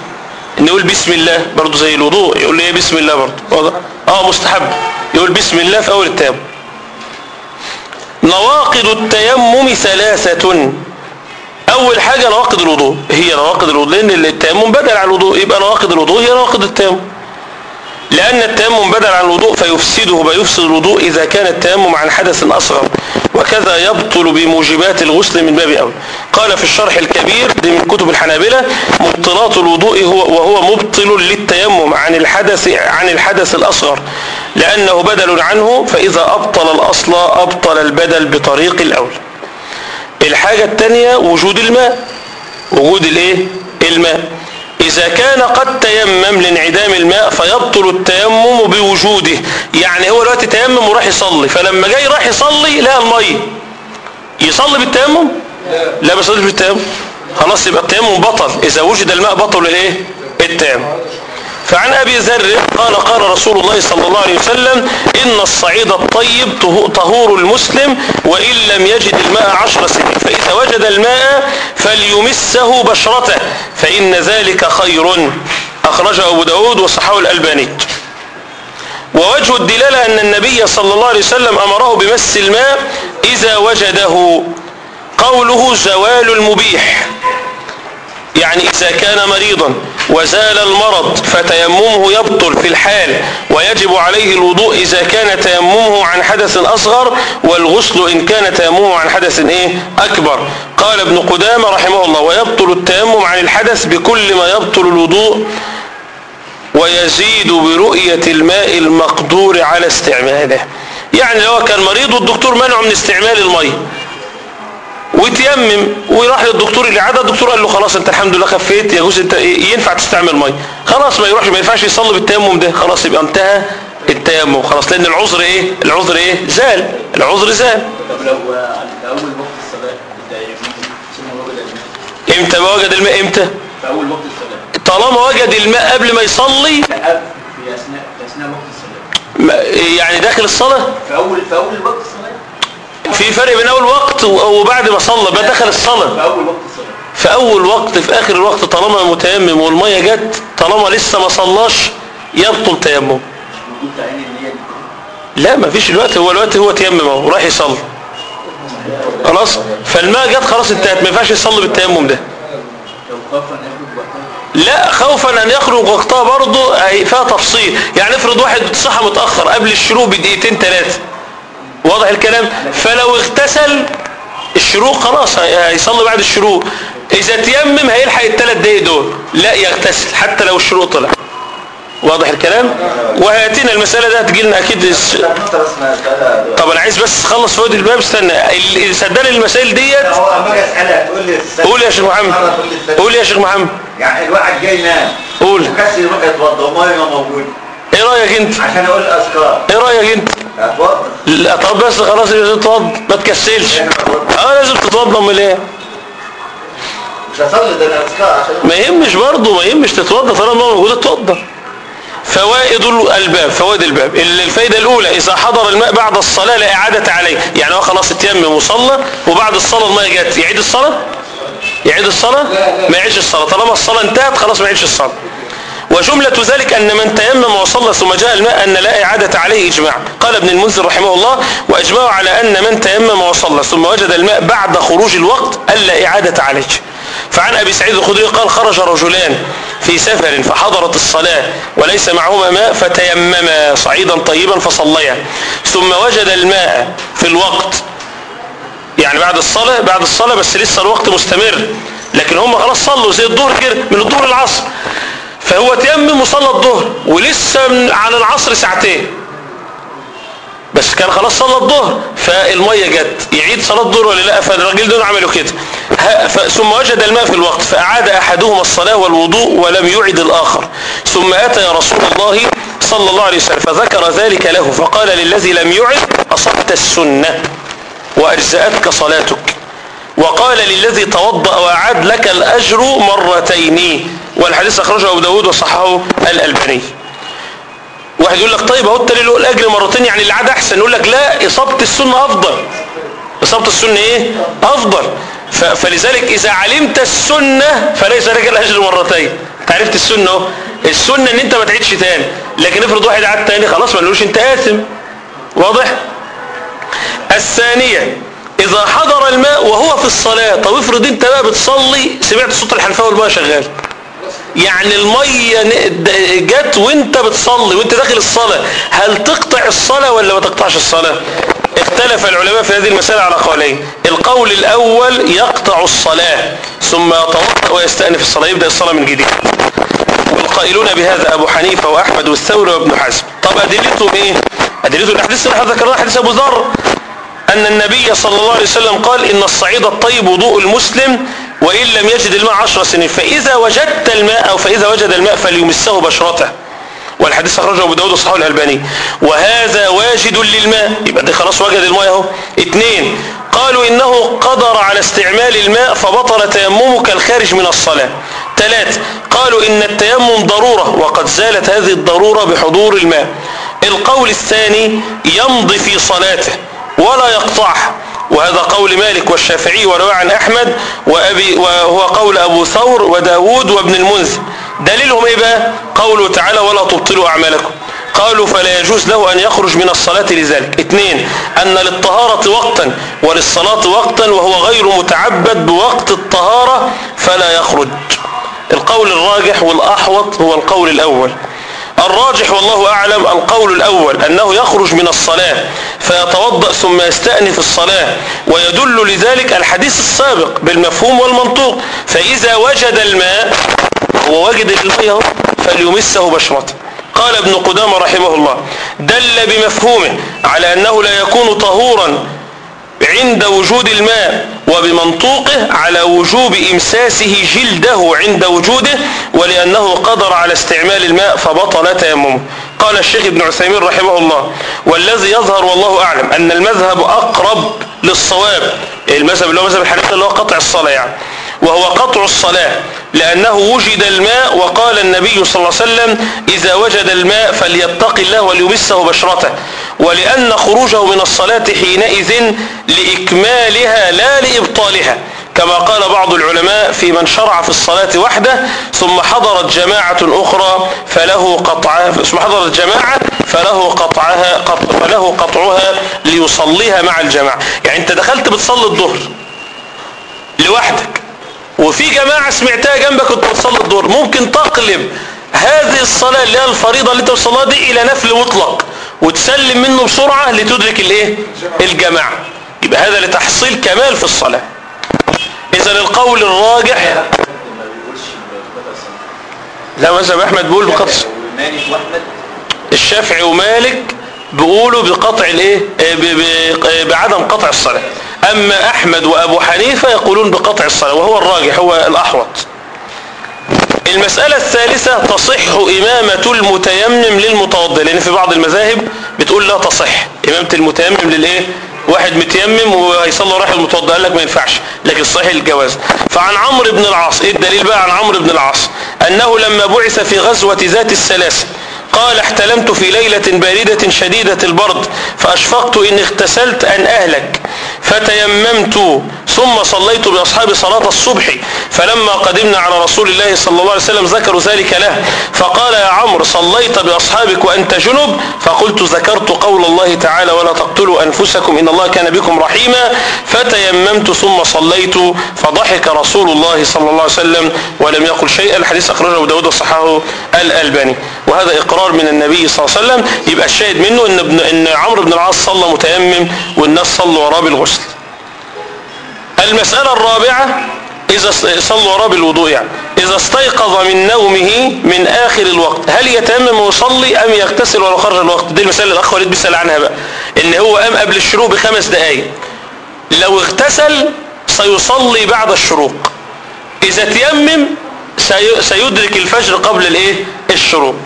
ان يقول بسم الله برضو زي الوضوء. يقول لي إيه بسم الله برضو؟ آه مستحب. يقول بسم الله في أول التيمم. نواقض التيمم ثلاثة. أول حاجة نواقض الوضوء. هي نواقض الوضوء لأن التيمم بدل عن الوضوء يبقى نواقض الوضوء هي نواقض التيمم. لأن التيمم بدل عن الوضوء فيفسده ما يفسد الوضوء إذا كان التيمم عن حدث أصغر وكذا يبطل بموجبات الغسل من باب أولى. قال في الشرح الكبير دي من كتب الحنابلة مبطلات الوضوء هو وهو مبطل للتيمم عن الحدث عن الحدث الأصغر لأنه بدل عنه فإذا أبطل الأصل أبطل البدل بطريق الأول. الحاجة الثانية وجود الماء. وجود الإيه؟ الماء. إذا كان قد تيمم لانعدام الماء فيبطل التيمم بوجوده. يعني هو دلوقتي تيمم وراح يصلي فلما جاي راح يصلي لقى المية يصلي بالتيمم؟ لا. يصليش بالتيمم. خلاص يبقى التيمم بطل. إذا وجد الماء بطل الايه التيمم. فعن أبي ذر قال قال رسول الله صلى الله عليه وسلم إن الصعيد الطيب طهو- طهور المسلم وإن لم يجد الماء عشر سنين. فإذا وجد الماء فليمسه بشرته فإن ذلك خير. أخرجه أبو داود وصححه الألباني. ووجه الدلالة أن النبي صلى الله عليه وسلم أمره بمس الماء إذا وجده. قوله زوال المبيح. يعني إذا كان مريضا وزال المرض فتيممه يبطل في الحال ويجب عليه الوضوء إذا كان تيممه عن حدث أصغر والغسل إن كان تيممه عن حدث إيه؟ أكبر. قال ابن قدامة رحمه الله ويبطل التيمم عن الحدث بكل ما يبطل الوضوء ويزيد برؤية الماء المقدور على استعماله. يعني لو كان مريض والدكتور منعه من استعمال المية وتيمم وراح للدكتور اللي عاد الدكتور قال له خلاص انت الحمد لله خفيت يجوز انت إيه ينفع تستعمل ميه خلاص ما يروحش ما ينفعش يصلي بالتيمم ده. خلاص يبقى انتهى التيمم. خلاص لأن العذر إيه؟ العذر إيه؟ زال. العذر زال. طب لو أول وقت الصلاة إمتى ما وجد الماء؟ إمتى؟ في أول وقت الصلاة. طالما وجد الماء قبل ما يصلي. في اثناء في أثناء وقت الصلاة. يعني داخل الصلاة؟ في اول في أول وقت الصلاة. في فرق بين أول وقت وبعد ما صلى بقى دخل الصلاة. في أول وقت الصلاه في أول وقت في آخر الوقت طالما متيمم والمية جت طالما لسه ما صلاش يبطل تيمم. لا ما فيش الوقت هو الوقت هو تيمم أهو راح يصلي. خلاص؟ فالماء جت خلاص انتهت ما ينفعش يصلي بالتيمم ده. لا خوفا أن يخرج وقتها برضه فيها تفصيل. يعني افرض واحد صحى متأخر قبل الشروق بدقيقتين ثلاثة واضح الكلام؟ فلو اغتسل الشروق خلاص هي- هيصلي بعد الشروق. إذا تيمم هيلحق الثلاث دقايق دول. لا يغتسل حتى لو الشروق طلع. واضح الكلام؟ وهاتينا المسألة ده هتجي لنا أكيد ما طب أنا عايز بس أخلص فوائد الباب استنى. اللي صدقني المسائل ديت. قول يا شيخ محمد. قول يا شيخ محمد. يعني الواحد جاي ينام. قول. وكسر يروح يتوضى وميه موجود. إيه رأيك أنت؟ عشان أقول الأذكار. إيه رأيك أنت؟ اتوضى لا طب بس خلاص لازم تتوضى ما تكسلش. آه لازم تتوضى امال إيه مش هصلي ده أنا أذكار عشان ما يهمش برضه ما يهمش تتوضى طالما الماء موجود اتوضى. فوائد الباب فوائد الباب. ال- الفايدة الأولى إذا حضر الماء بعد الصلاة لا إعادة عليه. يعني هو خلاص اتيمم وصلى وبعد الصلاة الماء جت. يعيد الصلاة؟ يعيد الصلاة؟ ما يعيدش الصلاة. طالما الصلاة انتهت خلاص ما يعيدش الصلاة. وجملة ذلك أن من تيمم وصلى ثم جاء الماء أن لا إعادة عليه إجماع. قال ابن المنذر رحمه الله وأجمعوا على أن من تيمم وصلى ثم وجد الماء بعد خروج الوقت ألا إعادة عليه. فعن أبي سعيد الخدري قال خرج رجلان في سفر فحضرت الصلاة وليس معهما ماء فتيمما صعيدا طيبا فصليا. ثم وجد الماء في الوقت يعني بعد الصلاة بعد الصلاة بس لسه الوقت مستمر. لكن هم خلاص صلوا زي الظهر كده من الظهر العصر فهو تيمم وصلى الظهر ولسه على العصر ساعتين. بس كان خلاص صلى الظهر فالمية جت. يعيد صلاة الظهر ولا لا؟ فالراجل دول عملوا كده. ثم وجد الماء في الوقت فأعاد أحدهما الصلاة والوضوء ولم يعد الآخر. ثم أتى يا رسول الله صلى الله عليه وسلم فذكر ذلك له فقال للذي لم يعد أصبت السنة وأجزأتك صلاتك. وقال للذي توضأ وأعاد لك الأجر مرتين. والحديث أخرجه أبو داود وصححه الألباني. واحد يقول لك طيب أهو التاني له الاجر مرتين يعني اللي عاد أحسن يقول لك لا إصابة السنة أفضل. إصابة السنة إيه؟ أفضل. ف- فلذلك إذا علمت السنة فليس لك الأجر مرتين. عرفت السنة أهو؟ السنة إن أنت ما تعيدش تاني. لكن افرض واحد عاد تاني خلاص ما نقولوش أنت آثم. واضح؟ الثانية إذا حضر الماء وهو في الصلاة طب افرض أنت بقى بتصلي سمعت صوت الحنفاوي والماء شغال. يعني المية جت وانت بتصلي وانت داخل الصلاة هل تقطع الصلاة ولا ما تقطعش الصلاة؟ اختلف العلماء في هذه المسألة على قولين. القول الأول يقطع الصلاة ثم يتوضأ ويستأنف الصلاة يبدأ الصلاة من جديد. والقائلون بهذا أبو حنيفة وأحمد والثوري وابن حزم. طب أدلتهم إيه؟ أدلتهم الأحاديث اللي ذكرناها حديث أبو ذر أن النبي صلى الله عليه وسلم قال إن الصعيد الطيب وضوء المسلم وإن لم يجد الماء عشر سنين فإذا وجدت الماء أو فإذا وجد الماء فليمسه بشرته. والحديث أخرجه أبو داود وصححه الألباني. وهذا واجد للماء. يبقى ده خلاص وجد الماء أهو. اثنين قالوا إنه قدر على استعمال الماء فبطل تيممه كالخارج من الصلاة. ثلاث قالوا إن التيمم ضرورة وقد زالت هذه الضرورة بحضور الماء. القول الثاني يمضي في صلاته. ولا يقطعها وهذا قول مالك والشافعي وروى عن أحمد وأبي وهو قول أبو ثور وداود وابن المنذر. دليلهم إيه بقى؟ قوله تعالى ولا تبطلوا أعمالكم. قالوا فلا يجوز له أن يخرج من الصلاة لذلك. اثنين أن للطهارة وقتا. وللصلاة وقتا وهو غير متعبد بوقت الطهارة فلا يخرج. القول الراجح والأحوط هو القول الأول. الراجح والله أعلم القول الأول أنه يخرج من الصلاة فيتوضأ ثم يستأنف الصلاة ويدل لذلك الحديث السابق بالمفهوم والمنطوق فإذا وجد الماء هو وجد الماء فليمسه بشرته. قال ابن قدامة رحمه الله دل بمفهومه على أنه لا يكون طهورا عند وجود الماء وبمنطوقه على وجوب إمساسه جلده عند وجوده ولأنه قدر على استعمال الماء فبطل تيممه. قال الشيخ ابن عثيمين رحمه الله والذي يظهر والله أعلم أن المذهب أقرب للصواب. المذهب اللي هو مذهب الحنفية اللي هو قطع الصلاة يعني. وهو قطع الصلاة. لأنه وجد الماء وقال النبي صلى الله عليه وسلم إذا وجد الماء فليتق الله وليمسه بشرته ولأن خروجه من الصلاة حينئذ لإكمالها لا لإبطالها كما قال بعض العلماء في من شرع في الصلاة وحده ثم حضرت جماعة أخرى فله قطعها ثم حضرت جماعة فله قطعها قط فله قطعها ليصليها مع الجماعة. يعني أنت دخلت بتصلي الظهر لوحدك. وفي جماعة سمعتها جنبك كنت بتصلي الظهر ممكن تقلب هذه الصلاة اللي هي الفريضة اللي انت بتصليها دي إلى نفل مطلق وتسلم منه بسرعة لتدرك الايه؟ الجماعة. يبقى هذا لتحصيل كمال في الصلاة. إذا القول الراجح لا مذهب أحمد بيقول بقطع. الشافعي ومالك بيقولوا بقطع الايه؟ آه، ب- بعدم قطع الصلاة. أما أحمد وأبو حنيفة يقولون بقطع الصلاة وهو الراجح هو الأحوط. المسألة الثالثة تصح إمامة المتيمم للمتوضئ لأن في بعض المذاهب بتقول لا تصح. إمامة المتيمم للإيه؟ واحد متيمم وهيصلي رايح المتوضئ قال لك ما ينفعش لكن صحيح الجواز. فعن عمرو بن العاص إيه الدليل بقى عن عمرو بن العاص؟ أنه لما بعث في غزوة ذات السلاسل قال احتلمت في ليلة باردة شديدة البرد فأشفقت إن اغتسلت أن أهلك. فتيممت ثم صليت بأصحابي صلاة الصبح فلما قدمنا على رسول الله صلى الله عليه وسلم ذكروا ذلك له فقال يا عمرو صليت بأصحابك وأنت جنب؟ فقلت ذكرت قول الله تعالى ولا تقتلوا أنفسكم إن الله كان بكم رحيما فتيممت ثم صليت فضحك رسول الله صلى الله عليه وسلم ولم يقل شيئا. الحديث أخرجه أبو داود وصححه الألباني. وهذا إقرار من النبي صلى الله عليه وسلم يبقى الشاهد منه إن, إن عمرو بن العاص صلى متيمم والناس صلوا وراه بالغسل. المسألة الرابعة إذا صلوا وراه بالوضوء يعني. إذا استيقظ من نومه من آخر الوقت هل يتيمم ويصلي أم يغتسل ولو خرج الوقت؟ دي المسألة الأخ وليد بيسأل عنها بقى. إن هو قام قبل الشروق بخمس دقايق. لو اغتسل سيصلي بعد الشروق. إذا تيمم سي- سيدرك الفجر قبل الإيه؟ الشروق.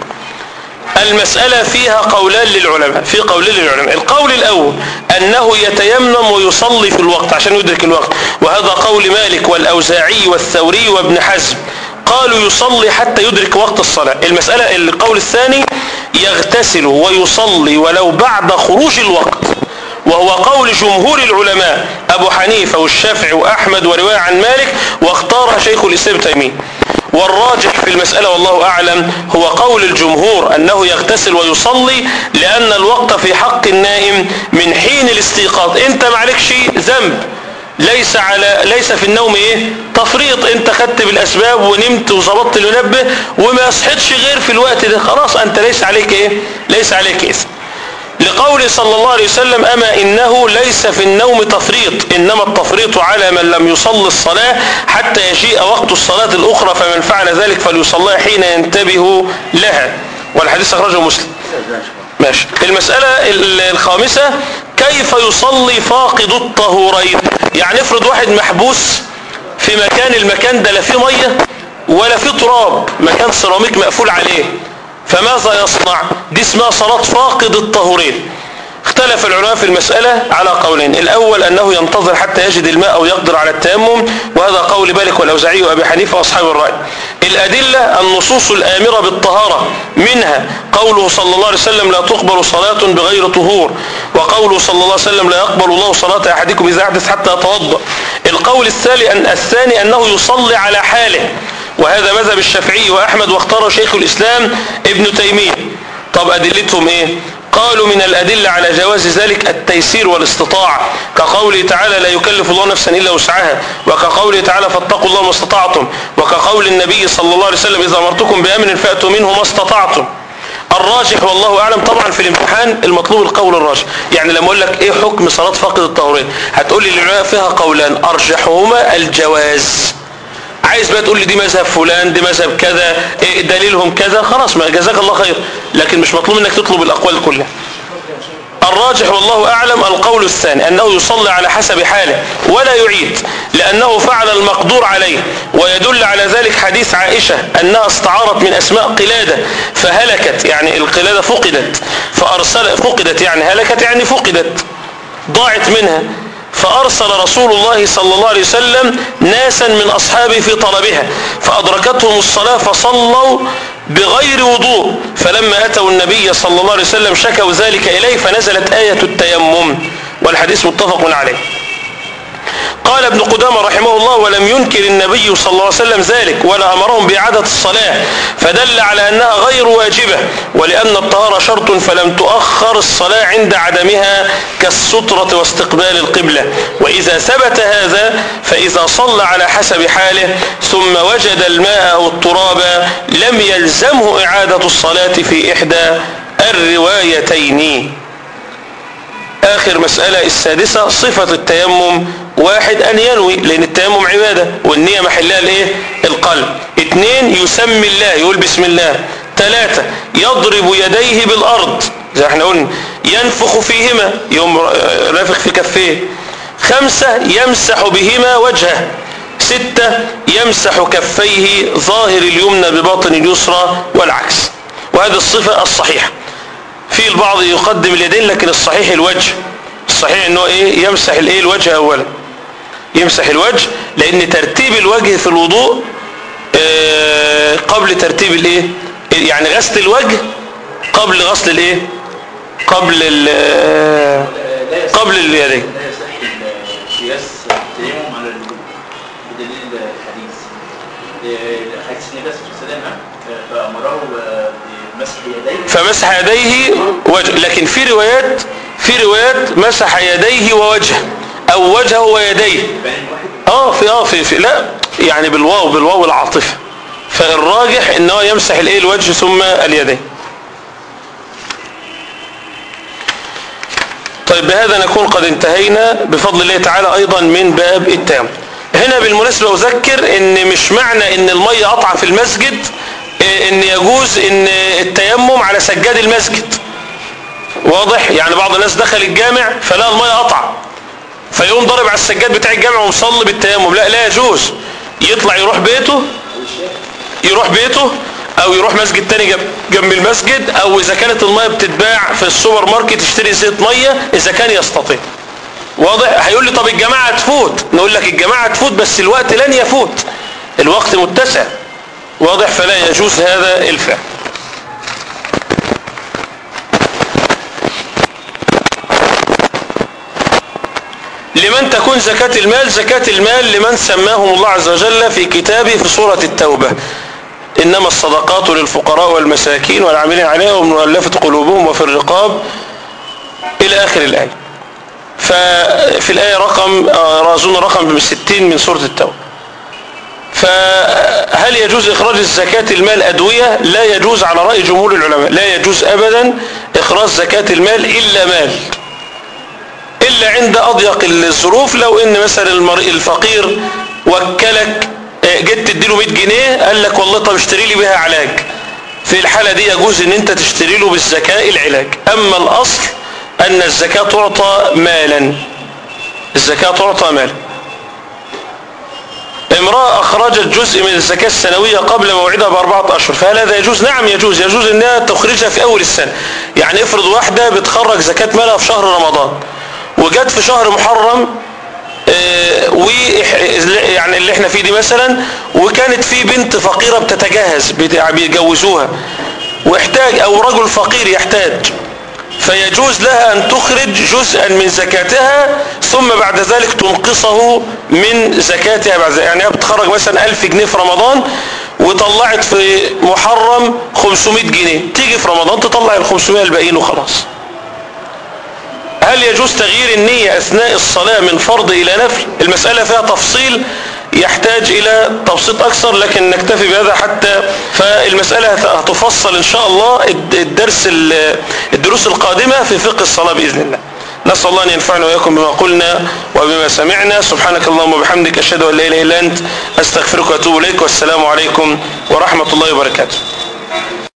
المسألة فيها قولان للعلماء في قولين للعلماء. القول الأول أنه يتيمم ويصلي في الوقت عشان يدرك الوقت. وهذا قول مالك والأوزاعي والثوري وابن حزم. قالوا يصلي حتى يدرك وقت الصلاة. المسألة القول الثاني يغتسل ويصلي ولو بعد خروج الوقت. وهو قول جمهور العلماء أبو حنيفة والشافعي وأحمد ورواية عن مالك واختارها شيخ الإسلام تيمية. والراجح في المسألة والله أعلم هو قول الجمهور أنه يغتسل ويصلي لأن الوقت في حق النائم من حين الاستيقاظ. أنت معلكش ذنب. ليس على ليس في النوم إيه؟ تفريط. أنت خدت بالأسباب ونمت وظبطت المنبه وما صحتش غير في الوقت ده. خلاص أنت ليس عليك إيه؟ ليس عليك إثم. لقوله صلى الله عليه وسلم أما إنه ليس في النوم تفريط إنما التفريط على من لم يصل الصلاة حتى يجيء وقت الصلاة الأخرى فمن فعل ذلك فليصليها حين ينتبه لها. والحديث أخرجه مسلم. ماشي. المسألة ال- الخامسة كيف يصلي فاقد الطهورين؟ يعني افرض واحد محبوس في مكان المكان ده لا فيه مية ولا فيه تراب مكان سيراميك مقفول عليه. فماذا يصنع؟ دي اسمها صلاة فاقد الطهورين. اختلف العلماء في المسألة على قولين. الأول أنه ينتظر حتى يجد الماء أو يقدر على التيمم وهذا قول مالك والأوزاعي وأبي حنيفة وأصحاب الرأي. الأدلة النصوص الآمرة بالطهارة. منها قوله صلى الله عليه وسلم لا تقبل صلاة بغير طهور وقوله صلى الله عليه وسلم لا يقبل الله صلاة أحدكم إذا أحدث حتى يتوضأ القول الثاني أن الثاني أنه يصلي على حاله. وهذا مذهب الشافعي وأحمد واختاره شيخ الإسلام ابن تيمية. طب أدلتهم إيه؟ قالوا من الأدلة على جواز ذلك التيسير والاستطاعة كقوله تعالى لا يكلف الله نفسا إلا وسعها. وكقوله تعالى فاتقوا الله ما استطعتم. وكقول النبي صلى الله عليه وسلم إذا أمرتكم بأمر فأتوا منه ما استطعتم. الراجح والله أعلم طبعا في الامتحان المطلوب القول الراجح. يعني لما أقول لك إيه حكم صلاة فاقد الطهورين هتقول لي العلماء فيها قولان. أرجحهما الجواز. عايز بقى تقول لي دي مذهب فلان دي مذهب كذا إيه دليلهم كذا خلاص ما جزاك الله خير. لكن مش مطلوب منك تطلب الأقوال كلها. الراجح والله أعلم القول الثاني أنه يصلي على حسب حاله ولا يعيد لأنه فعل المقدور عليه. ويدل على ذلك حديث عائشة أنها استعارت من أسماء قلادة فهلكت. يعني القلادة فقدت فأرسل فقدت يعني هلكت يعني فقدت ضاعت منها. فأرسل رسول الله صلى الله عليه وسلم ناسا من أصحابه في طلبها فأدركتهم الصلاة فصلوا بغير وضوء. فلما أتوا النبي صلى الله عليه وسلم شكوا ذلك إليه فنزلت آية التيمم والحديث متفق عليه. قال ابن قدامة رحمه الله ولم ينكر النبي صلى الله عليه وسلم ذلك ولا أمرهم بإعادة الصلاة فدل على أنها غير واجبة ولأن الطهارة شرط فلم تؤخر الصلاة عند عدمها كالسترة واستقبال القبلة وإذا ثبت هذا فإذا صلى على حسب حاله ثم وجد الماء أو التراب لم يلزمه إعادة الصلاة في إحدى الروايتين. آخر مسألة السادسة صفة التيمم واحد أن ينوي لأن التيمم عبادة والنية محلها الايه القلب. اثنين يسمي الله يقول بسم الله. ثلاثة يضرب يديه بالأرض. زي إحنا قلنا ينفخ فيهما يوم رافق في كفيه. خمسة يمسح بهما وجهه. ستة يمسح كفيه ظاهر اليمنى بباطن اليسرى والعكس. وهذه الصفة الصحيحة. في البعض يقدم اليدين لكن الصحيح الوجه. الصحيح إنه إيه؟ يمسح الإيه؟ الوجه اولا. يمسح الوجه لأن ترتيب الوجه في الوضوء آه قبل ترتيب الإيه؟ يعني غسل الوجه قبل غسل الإيه؟ قبل ال قبل اليدين. القياس التيمم على بدليل الحديث آه، حديث النبي آه، فأمره آه، بمسح يديه فمسح يديه وجه. لكن في روايات في روايات مسح يديه ووجهه أو وجهه ويديه. آه في آه في, في لا يعني بالواو بالواو العاطفة. فالراجح إن هو يمسح الإيه الوجه ثم اليدين. طيب بهذا نكون قد انتهينا. بفضل الله تعالى أيضا من باب التيمم هنا بالمناسبة أذكر إن مش معنى إن المية قطع في المسجد إيه، إن يجوز إن التيمم على سجاد المسجد. واضح؟ يعني بعض الناس دخل الجامع فلقى المية قطع فيقوم ضارب على السجاد بتاع الجامع ومصلي بالتيمم. لا لا يجوز. يطلع يروح بيته يروح بيته أو يروح مسجد تاني جنب, المسجد أو إذا كانت المية بتتباع في السوبر ماركت يشتري إزازة مية إذا كان يستطيع. واضح؟ هيقول لي طب الجماعة تفوت. نقول لك الجماعة تفوت بس الوقت لن يفوت. الوقت متسع. واضح؟ فلا يجوز هذا الفعل. لمن تكون زكاة المال زكاة المال لمن سماهم الله عز وجل في كتابه في سورة التوبة. إنما الصدقات للفقراء والمساكين والعاملين عليها والمؤلفة قلوبهم وفي الرقاب إلى آخر الآية. ففي الآية رقم آه، أظن رقم 60 من سورة التوبة. فهل يجوز إخراج الزكاة المال أدوية؟ لا يجوز على رأي جمهور العلماء. لا يجوز أبدا إخراج زكاة المال إلا مال. إلا عند أضيق الظروف لو إن مثلا الفقير وكلك آه، جيت تديله 100 جنيه قال لك والله طب اشتري لي بيها علاج. في الحالة دي يجوز إن أنت تشتري له بالزكاة العلاج. أما الأصل أن الزكاة تعطى مالا. الزكاة تعطى مالا. امرأة أخرجت جزء من الزكاة السنوية قبل موعدها بأربعة أشهر فهل هذا يجوز؟ نعم يجوز. يجوز إنها تخرجها في أول السنة. يعني افرض واحدة بتخرج زكاة مالها في شهر رمضان. وجت في شهر محرم آه، و يعني اللي إحنا فيه دي مثلا وكانت في بنت فقيرة بتتجهز بت- بيجوزوها واحتاج أو رجل فقير يحتاج. فيجوز لها أن تخرج جزءا من زكاتها ثم بعد ذلك تنقصه من زكاتها. بعد ذلك. يعني هي بتخرج مثلا 1000 جنيه في رمضان وطلعت في محرم 500 جنيه. تيجي في رمضان تطلع ال 500 الباقيين وخلاص. هل يجوز تغيير النية أثناء الصلاة من فرض إلى نفل؟ المسألة فيها تفصيل يحتاج إلى تبسيط أكثر لكن نكتفي بهذا حتى فالمسألة هتفصل إن شاء الله الد- الدرس ال- الدروس القادمة في فقه الصلاة بإذن الله. نسأل الله أن ينفعنا وإياكم بما قلنا وبما سمعنا. سبحانك اللهم وبحمدك أشهد أن لا إله إلا أنت أستغفرك وأتوب إليك والسلام عليكم ورحمة الله وبركاته.